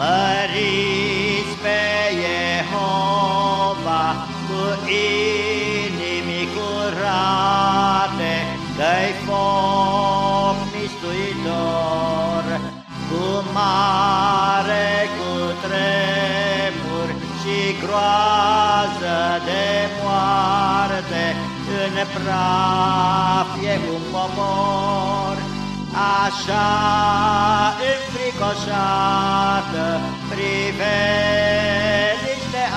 Măriți pe Jehova cu inimi curate, Că-i foc mistuitor, cu mare cu tremur și groază de moarte, În praf e un popor, așa înfricoșată priveliște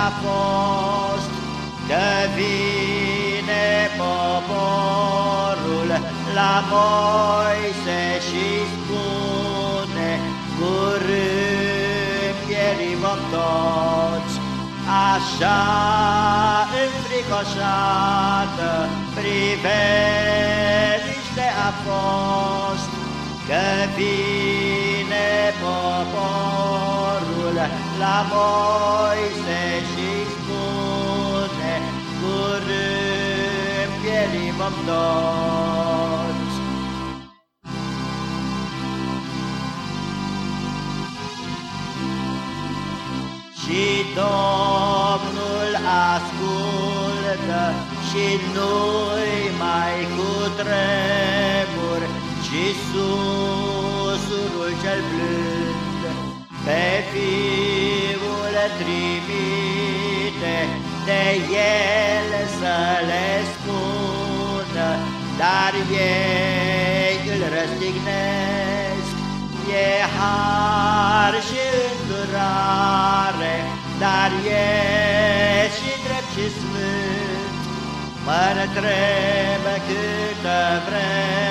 a fost, Că vine poporul la Moise și spune, Curând pierim toți, așa înfricoșată priveliște a fost, Că vine la Moise și spune, Curând pierim toți. Și Domnul ascultă și nu-i mai cutremur, și susurul cel blând pe Fiul trimite de El să le spună, dar ei îl răstignesc. E har și îndurare, dar e și drept și sfânt. Mă întreb câtă vreme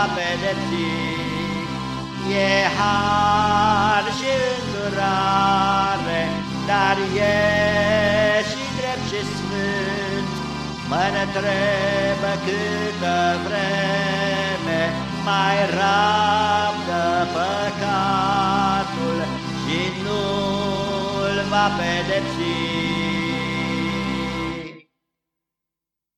nu-l va pedepsi. E har și îndurare, dar e și drept și sfânt. Mă întreb câtă vreme mai rabdă păcatul și nu-l va pedepsi.